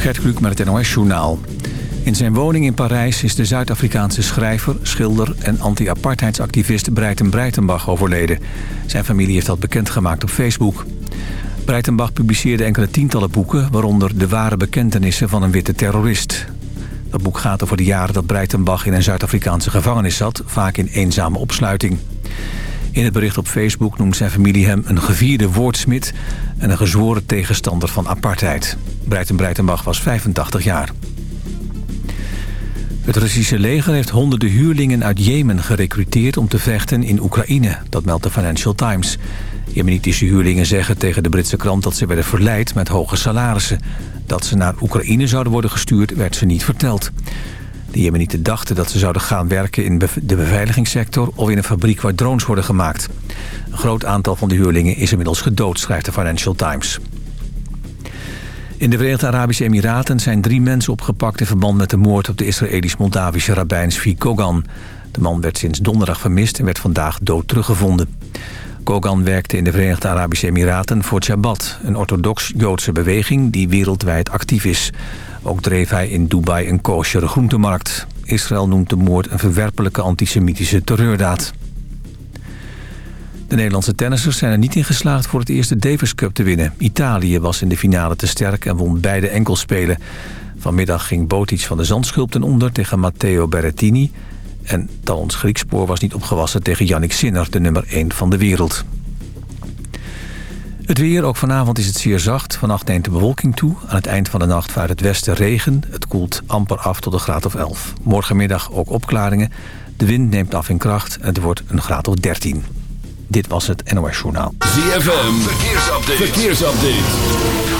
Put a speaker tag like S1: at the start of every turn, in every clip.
S1: Gert Kluk met het NOS-journaal. In zijn woning in Parijs is de Zuid-Afrikaanse schrijver, schilder... en anti-apartheidsactivist Breiten Breitenbach overleden. Zijn familie heeft dat bekendgemaakt op Facebook. Breitenbach publiceerde enkele tientallen boeken... waaronder De ware bekentenissen van een witte terrorist. Dat boek gaat over de jaren dat Breitenbach in een Zuid-Afrikaanse gevangenis zat... vaak in eenzame opsluiting. In het bericht op Facebook noemt zijn familie hem een gevierde woordsmid... en een gezworen tegenstander van apartheid. Breiten Breitenbach was 85 jaar. Het Russische leger heeft honderden huurlingen uit Jemen gerecruiteerd... om te vechten in Oekraïne, dat meldt de Financial Times. Jemenitische huurlingen zeggen tegen de Britse krant dat ze werden verleid met hoge salarissen. Dat ze naar Oekraïne zouden worden gestuurd, werd ze niet verteld. De Jemenieten dachten dat ze zouden gaan werken in de beveiligingssector... of in een fabriek waar drones worden gemaakt. Een groot aantal van de huurlingen is inmiddels gedood, schrijft de Financial Times. In de Verenigde Arabische Emiraten zijn drie mensen opgepakt... in verband met de moord op de Israëlisch-Moldavische rabbijn Svi Kogan. De man werd sinds donderdag vermist en werd vandaag dood teruggevonden. Kogan werkte in de Verenigde Arabische Emiraten voor Chabad... een orthodox-Joodse beweging die wereldwijd actief is. Ook dreef hij in Dubai een koosjere groentemarkt. Israël noemt de moord een verwerpelijke antisemitische terreurdaad. De Nederlandse tennissers zijn er niet in geslaagd voor het eerste Davis Cup te winnen. Italië was in de finale te sterk en won beide enkelspelen. Vanmiddag ging Botic van de Zandschulp ten onder tegen Matteo Berrettini... En Talons Griekspoor was niet opgewassen tegen Yannick Sinner, de nummer 1 van de wereld. Het weer, ook vanavond is het zeer zacht. Vannacht neemt de bewolking toe. Aan het eind van de nacht vanuit het westen regen. Het koelt amper af tot een graad of 11. Morgenmiddag ook opklaringen. De wind neemt af in kracht het wordt een graad of 13. Dit was het NOS Journaal.
S2: ZFM, verkeersupdate. verkeersupdate.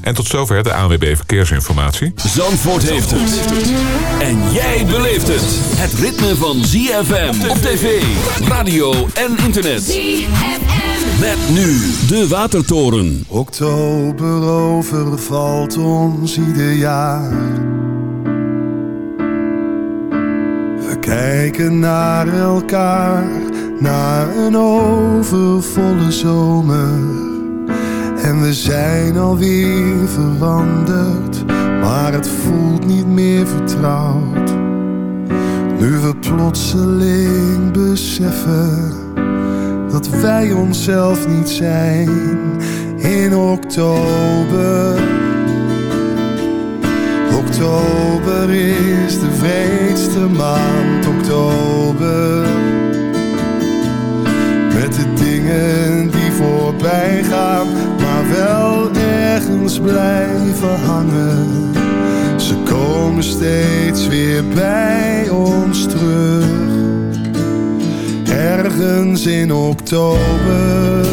S3: En tot zover de ANWB Verkeersinformatie.
S2: Zandvoort heeft het. En jij beleeft het. Het ritme van ZFM op tv, radio en internet. ZFM. Met nu de Watertoren.
S4: Oktober overvalt ons ieder jaar. We kijken naar elkaar, naar een overvolle zomer. En we zijn alweer veranderd, maar het voelt niet meer vertrouwd. Nu we plotseling beseffen dat wij onszelf niet zijn in oktober. Oktober is de vreedste maand, oktober. Met de dingen voorbij gaan wel ergens blijven hangen. Ze komen steeds weer bij ons terug. Ergens in. Oktober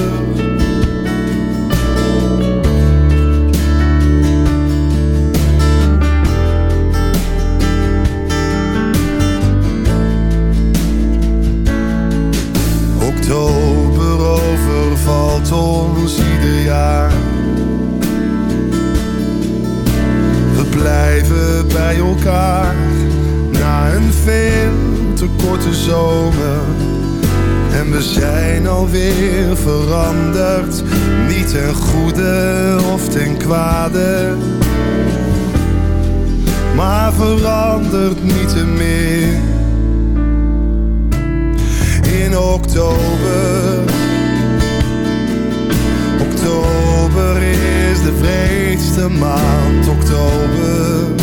S4: alweer veranderd, niet ten goede of ten kwade. Maar verandert niet te meer. In oktober Oktober is de vreedste maand, oktober.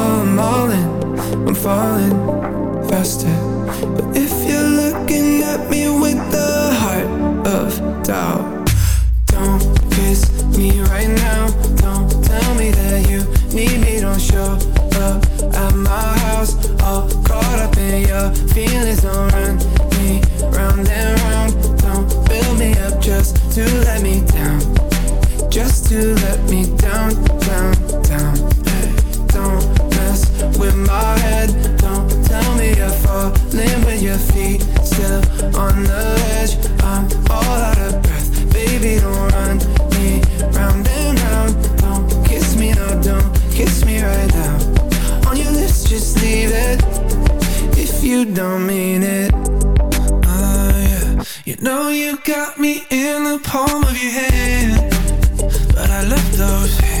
S4: I'm all in, I'm falling faster. But if you're looking at me with the heart of doubt of your but I love
S2: those
S5: hands.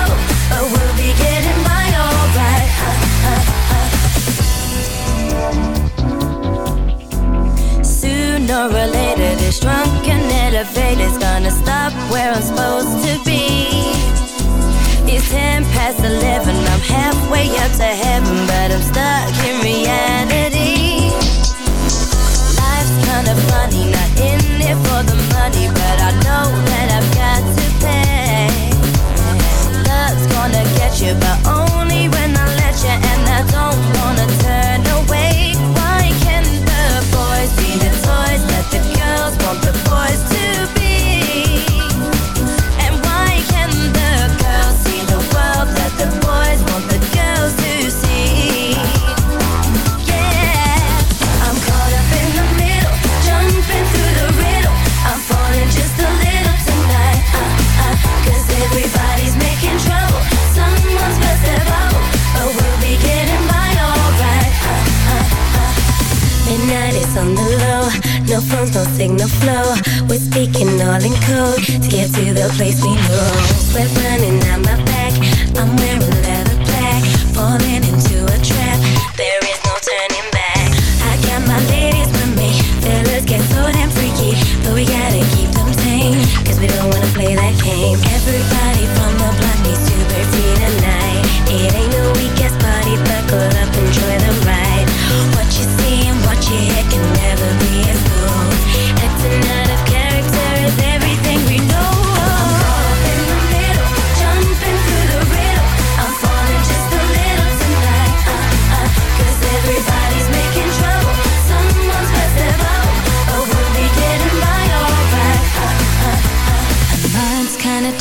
S5: where I'm supposed to be. It's ten past eleven, I'm halfway up to heaven, but I'm stuck in reality. Life's kinda funny, not in it for the money, but I no phones, no signal flow. We're speaking all in code to get to the place we know. Sweat running down my back, I'm wearing leather black, falling into a trap. There is no turning back. I got my ladies with me, fellas get so damn freaky, but we gotta keep them tame, cause we don't wanna play that game. Everybody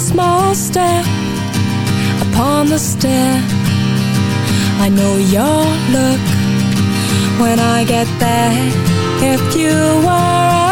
S2: small step
S6: upon the stair. I
S7: know your look when I get there. If you were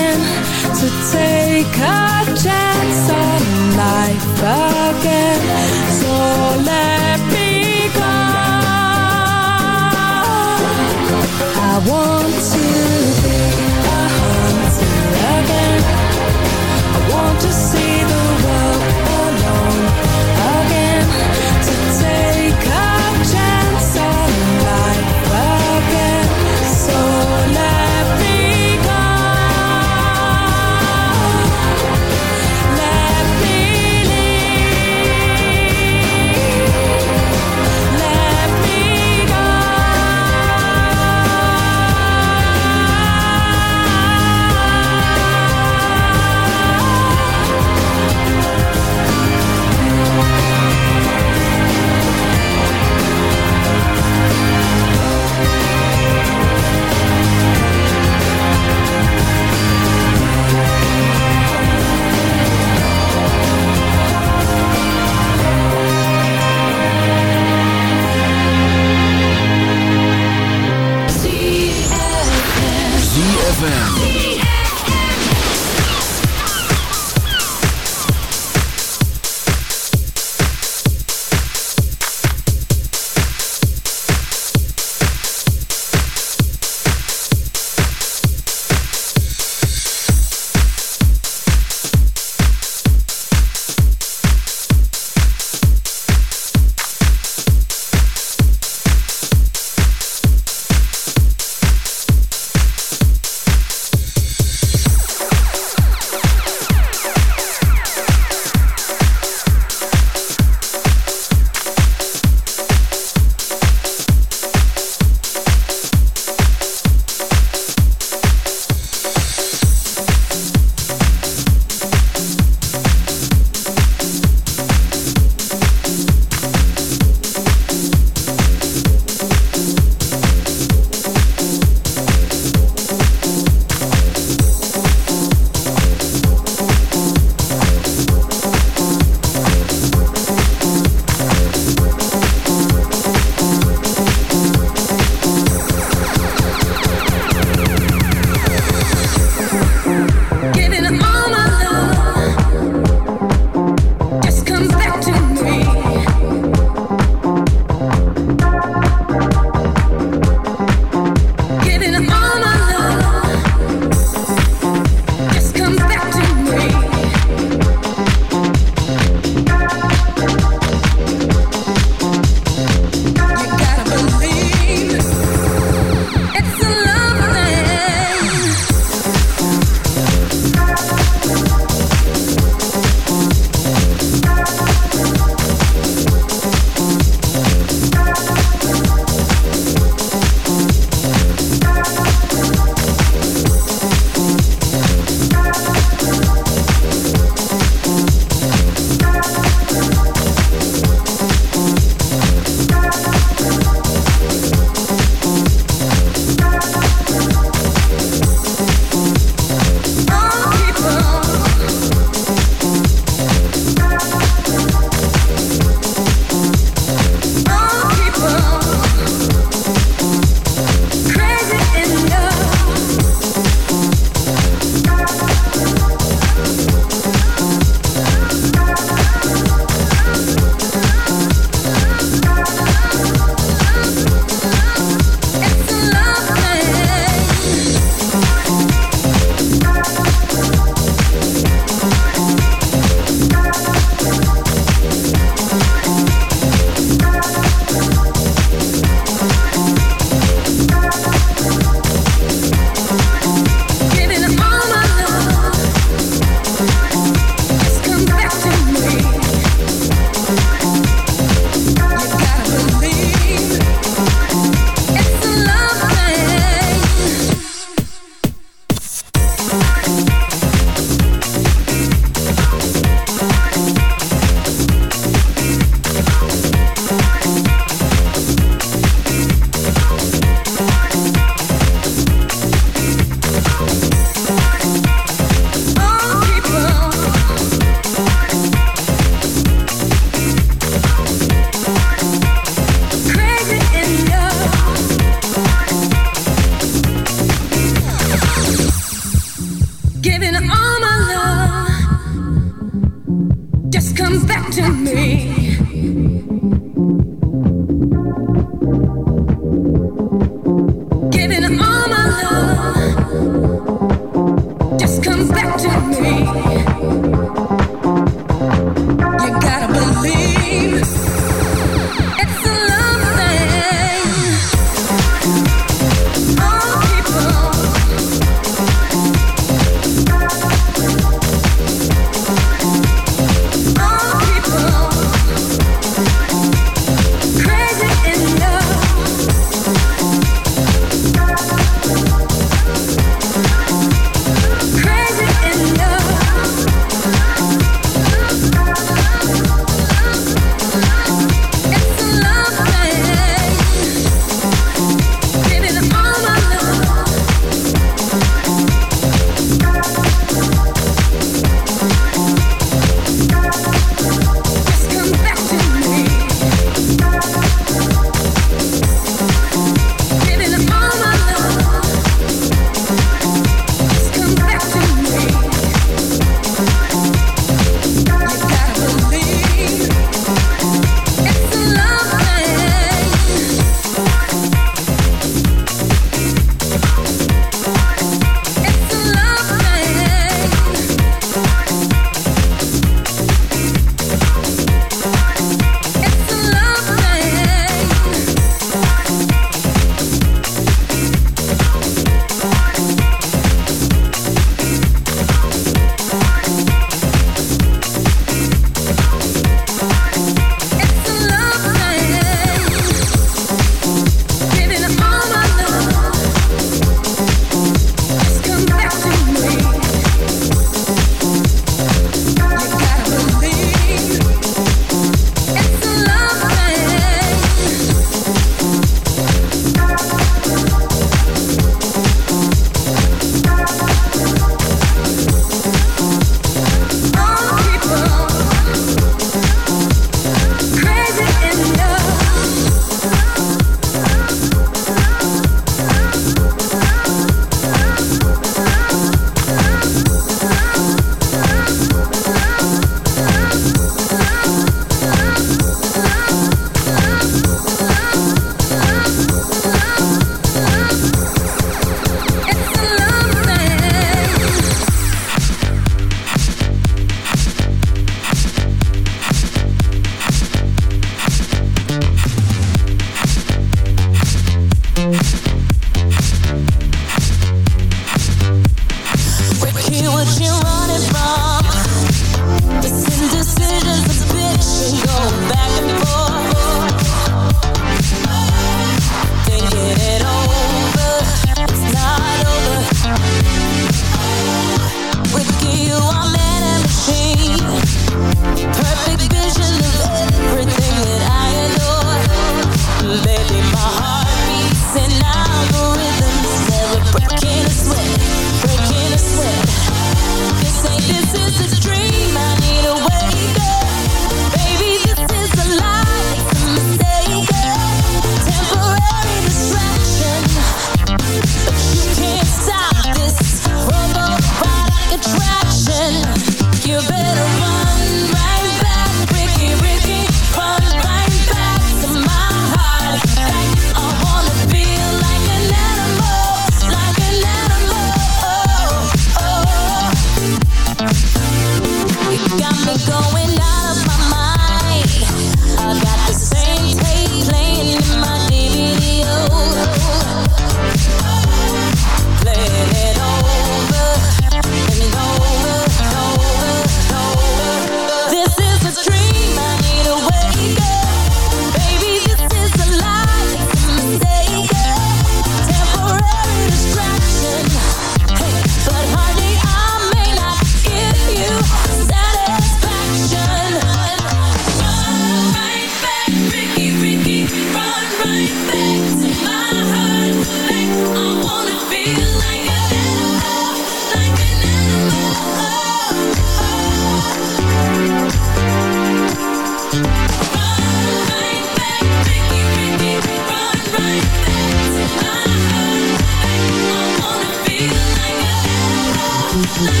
S7: Myself,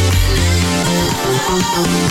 S7: how did I slip away?